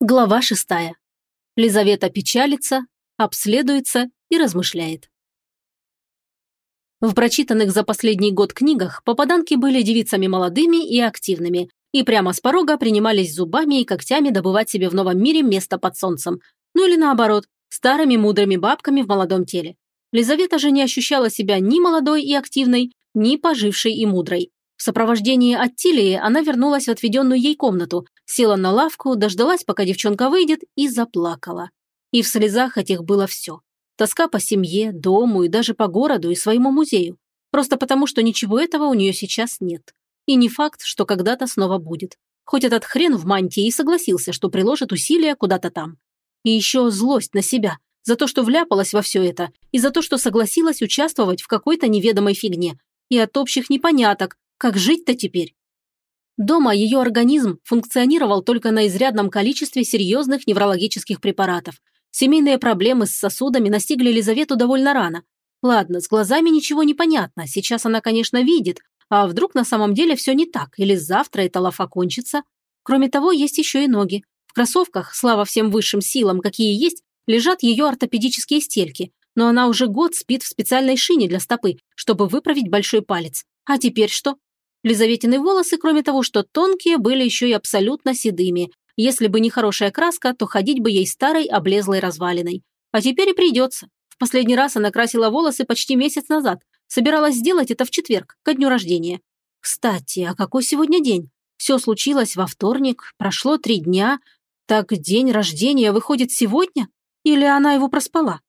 Глава шестая. Лизавета печалится, обследуется и размышляет. В прочитанных за последний год книгах попаданки были девицами молодыми и активными, и прямо с порога принимались зубами и когтями добывать себе в новом мире место под солнцем, ну или наоборот, старыми мудрыми бабками в молодом теле. Лизавета же не ощущала себя ни молодой и активной, ни пожившей и мудрой. В сопровождении Аттилии она вернулась в отведенную ей комнату, села на лавку, дождалась, пока девчонка выйдет, и заплакала. И в слезах этих было все. Тоска по семье, дому и даже по городу и своему музею. Просто потому, что ничего этого у нее сейчас нет. И не факт, что когда-то снова будет. Хоть этот хрен в мантии и согласился, что приложит усилия куда-то там. И еще злость на себя за то, что вляпалась во все это, и за то, что согласилась участвовать в какой-то неведомой фигне, и от общих непоняток, как жить-то теперь? Дома ее организм функционировал только на изрядном количестве серьезных неврологических препаратов. Семейные проблемы с сосудами настигли Елизавету довольно рано. Ладно, с глазами ничего не понятно, сейчас она, конечно, видит, а вдруг на самом деле все не так, или завтра эта лафа кончится? Кроме того, есть еще и ноги. В кроссовках, слава всем высшим силам, какие есть, лежат ее ортопедические стельки, но она уже год спит в специальной шине для стопы, чтобы выправить большой палец. А теперь что? Лизаветины волосы, кроме того, что тонкие, были еще и абсолютно седыми. Если бы не хорошая краска, то ходить бы ей старой облезлой развалиной. А теперь и придется. В последний раз она красила волосы почти месяц назад. Собиралась сделать это в четверг, ко дню рождения. Кстати, а какой сегодня день? Все случилось во вторник, прошло три дня. Так день рождения выходит сегодня? Или она его проспала?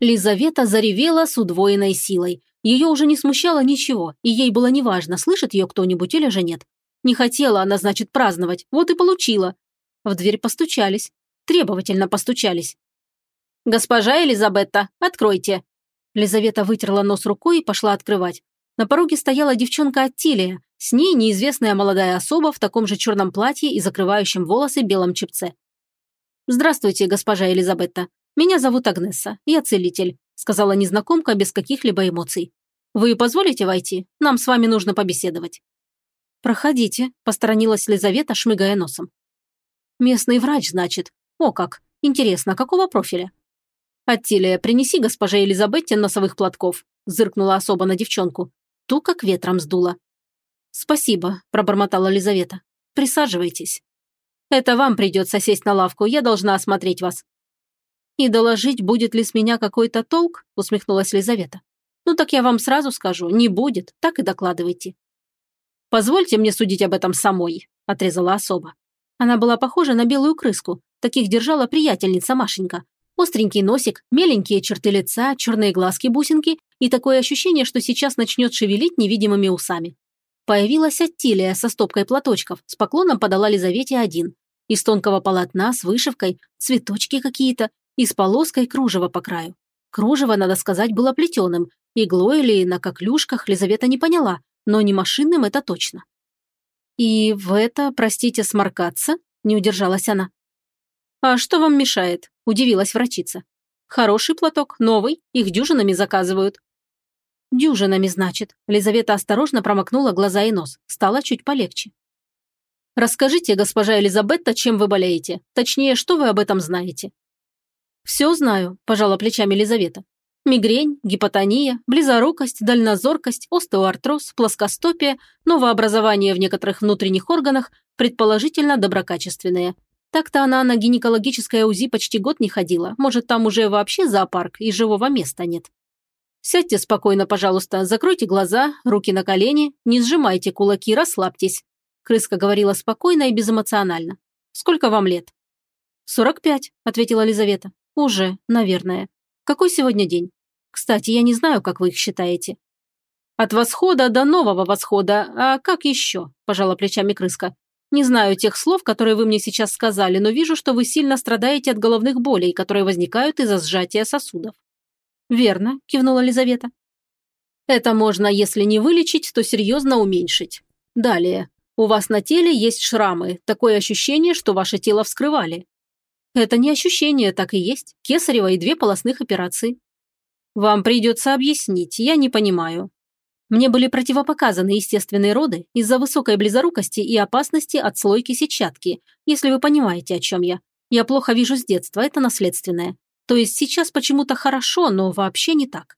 Лизавета заревела с удвоенной силой. Ее уже не смущало ничего, и ей было неважно, слышит ее кто-нибудь или же нет. Не хотела она, значит, праздновать, вот и получила. В дверь постучались. Требовательно постучались. «Госпожа Элизабетта, откройте!» Лизавета вытерла нос рукой и пошла открывать. На пороге стояла девчонка Аттилия, с ней неизвестная молодая особа в таком же черном платье и закрывающем волосы белом чепце. «Здравствуйте, госпожа Элизабетта. Меня зовут Агнесса. Я целитель сказала незнакомка без каких-либо эмоций. «Вы позволите войти? Нам с вами нужно побеседовать». «Проходите», – посторонилась Лизавета, шмыгая носом. «Местный врач, значит. О как! Интересно, какого профиля?» «Аттилия, принеси госпоже Елизабетте носовых платков», – зыркнула особо на девчонку. Ту как ветром сдуло. «Спасибо», – пробормотала Лизавета. «Присаживайтесь». «Это вам придется сесть на лавку, я должна осмотреть вас. «И доложить, будет ли с меня какой-то толк?» – усмехнулась Лизавета. «Ну так я вам сразу скажу, не будет, так и докладывайте». «Позвольте мне судить об этом самой», – отрезала особа. Она была похожа на белую крыску, таких держала приятельница Машенька. Остренький носик, меленькие черты лица, черные глазки-бусинки и такое ощущение, что сейчас начнет шевелить невидимыми усами. Появилась Аттилия со стопкой платочков, с поклоном подала Лизавете один. Из тонкого полотна с вышивкой, цветочки какие-то, и с полоской кружева по краю. Кружево, надо сказать, было плетеным, иглой или на коклюшках Лизавета не поняла, но не машинным это точно. «И в это, простите, сморкаться?» – не удержалась она. «А что вам мешает?» – удивилась врачица. «Хороший платок, новый, их дюжинами заказывают». «Дюжинами, значит». Лизавета осторожно промокнула глаза и нос. Стало чуть полегче. «Расскажите, госпожа Элизабетта, чем вы болеете? Точнее, что вы об этом знаете?» «Все знаю», – пожала плечами Лизавета. Мигрень, гипотония, близорукость, дальнозоркость, остеоартроз, плоскостопие, новообразование в некоторых внутренних органах, предположительно доброкачественные. Так-то она на гинекологическое УЗИ почти год не ходила, может, там уже вообще зоопарк и живого места нет. Сядьте спокойно, пожалуйста, закройте глаза, руки на колени, не сжимайте кулаки, расслабьтесь. Крыска говорила спокойно и безэмоционально. Сколько вам лет? «Сорок пять», – ответила Лизавета. «Уже, наверное. Какой сегодня день? Кстати, я не знаю, как вы их считаете». «От восхода до нового восхода. А как еще?» – пожала плечами крыска. «Не знаю тех слов, которые вы мне сейчас сказали, но вижу, что вы сильно страдаете от головных болей, которые возникают из-за сжатия сосудов». «Верно», – кивнула Лизавета. «Это можно, если не вылечить, то серьезно уменьшить. Далее. У вас на теле есть шрамы, такое ощущение, что ваше тело вскрывали. Это не ощущение, так и есть. Кесарева и две полостных операции. Вам придется объяснить, я не понимаю. Мне были противопоказаны естественные роды из-за высокой близорукости и опасности от слойки сетчатки, если вы понимаете, о чем я. Я плохо вижу с детства, это наследственное. То есть сейчас почему-то хорошо, но вообще не так.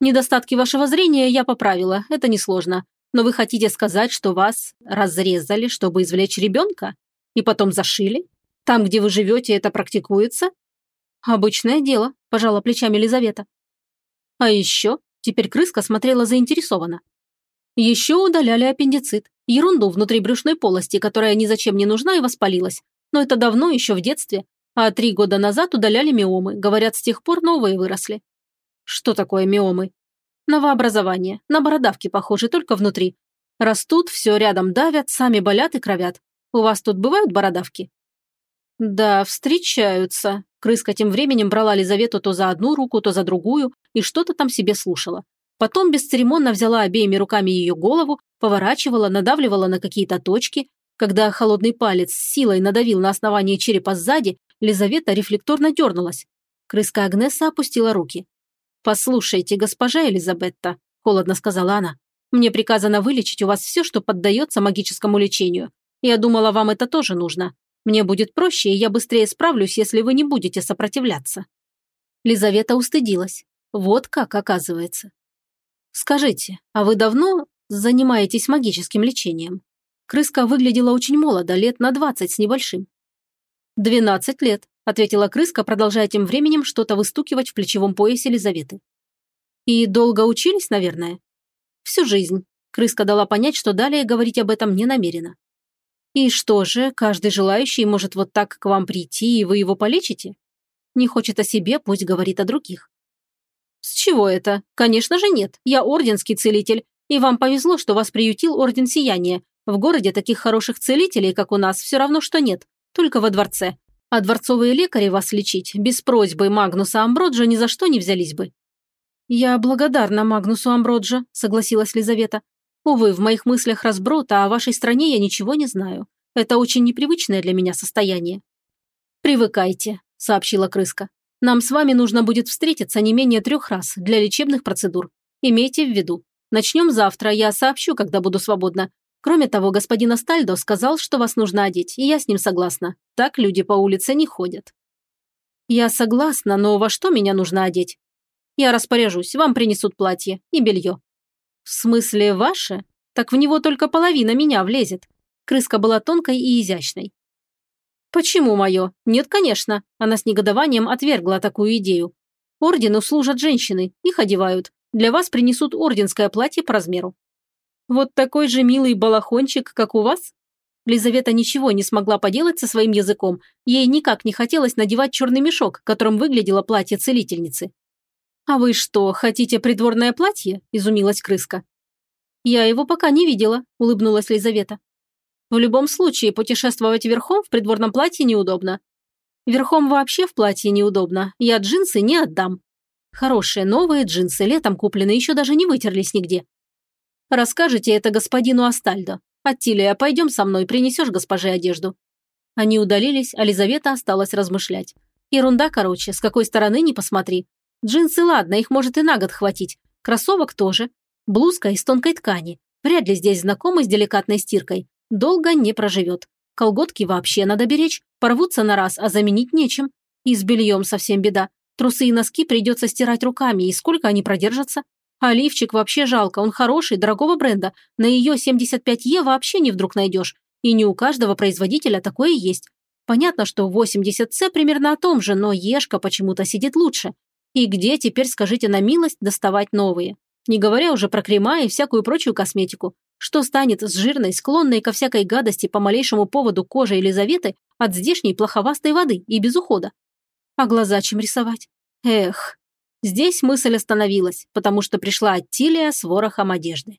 Недостатки вашего зрения я поправила, это несложно. Но вы хотите сказать, что вас разрезали, чтобы извлечь ребенка? И потом зашили? Там, где вы живете, это практикуется? Обычное дело, пожала плечами Елизавета. А еще, теперь крыска смотрела заинтересованно. Еще удаляли аппендицит, ерунду внутри брюшной полости, которая ни зачем не нужна и воспалилась. Но это давно, еще в детстве. А три года назад удаляли миомы, говорят, с тех пор новые выросли. Что такое миомы? Новообразование. На бородавки похожи, только внутри. Растут, все рядом давят, сами болят и кровят. У вас тут бывают бородавки? Да, встречаются. Крыска тем временем брала Лизавету то за одну руку, то за другую и что-то там себе слушала. Потом бесцеремонно взяла обеими руками ее голову, поворачивала, надавливала на какие-то точки. Когда холодный палец с силой надавил на основание черепа сзади, Лизавета рефлекторно дернулась. Крыска Агнеса опустила руки. «Послушайте, госпожа Элизабетта», – холодно сказала она, – «мне приказано вылечить у вас все, что поддается магическому лечению. Я думала, вам это тоже нужно. Мне будет проще, и я быстрее справлюсь, если вы не будете сопротивляться». Лизавета устыдилась. Вот как, оказывается. «Скажите, а вы давно занимаетесь магическим лечением?» Крыска выглядела очень молодо, лет на двадцать с небольшим. «Двенадцать лет», ответила крыска, продолжая тем временем что-то выстукивать в плечевом поясе Елизаветы. «И долго учились, наверное?» «Всю жизнь». Крыска дала понять, что далее говорить об этом не намерена. «И что же, каждый желающий может вот так к вам прийти, и вы его полечите? Не хочет о себе, пусть говорит о других». «С чего это? Конечно же нет. Я орденский целитель, и вам повезло, что вас приютил Орден Сияния. В городе таких хороших целителей, как у нас, все равно, что нет. Только во дворце. А дворцовые лекари вас лечить без просьбы Магнуса Амброджа ни за что не взялись бы». «Я благодарна Магнусу Амброджа», – согласилась Лизавета. «Увы, в моих мыслях разброд, а о вашей стране я ничего не знаю. Это очень непривычное для меня состояние». «Привыкайте», – сообщила крыска. «Нам с вами нужно будет встретиться не менее трех раз для лечебных процедур. Имейте в виду. Начнем завтра, я сообщу, когда буду свободна. Кроме того, господин Астальдо сказал, что вас нужно одеть, и я с ним согласна. Так люди по улице не ходят. Я согласна, но во что меня нужно одеть? Я распоряжусь, вам принесут платье и белье. В смысле ваше? Так в него только половина меня влезет. Крыска была тонкой и изящной. Почему мое? Нет, конечно. Она с негодованием отвергла такую идею. Ордену служат женщины, их одевают. Для вас принесут орденское платье по размеру. Вот такой же милый балахончик, как у вас? Лизавета ничего не смогла поделать со своим языком. Ей никак не хотелось надевать черный мешок, которым выглядело платье целительницы. «А вы что, хотите придворное платье?» – изумилась крыска. «Я его пока не видела», – улыбнулась Лизавета. «В любом случае, путешествовать верхом в придворном платье неудобно. Верхом вообще в платье неудобно. Я джинсы не отдам. Хорошие новые джинсы, летом купленные, еще даже не вытерлись нигде. Расскажите это господину Астальдо. Аттилия, пойдем со мной, принесешь госпоже одежду». Они удалились, а Лизавета осталась размышлять. Ерунда, короче, с какой стороны не посмотри. Джинсы, ладно, их может и на год хватить. Кроссовок тоже. Блузка из тонкой ткани. Вряд ли здесь знакомый с деликатной стиркой. Долго не проживет. Колготки вообще надо беречь. Порвутся на раз, а заменить нечем. И с бельем совсем беда. Трусы и носки придется стирать руками, и сколько они продержатся? А лифчик вообще жалко, он хороший, дорогого бренда. На ее 75Е вообще не вдруг найдешь. И не у каждого производителя такое есть. Понятно, что 80C примерно о том же, но Ешка почему-то сидит лучше. И где теперь, скажите на милость, доставать новые? Не говоря уже про крема и всякую прочую косметику. Что станет с жирной, склонной ко всякой гадости по малейшему поводу кожи Елизаветы от здешней плоховастой воды и без ухода? А глаза чем рисовать? Эх, Здесь мысль остановилась, потому что пришла Аттилия с ворохом одежды.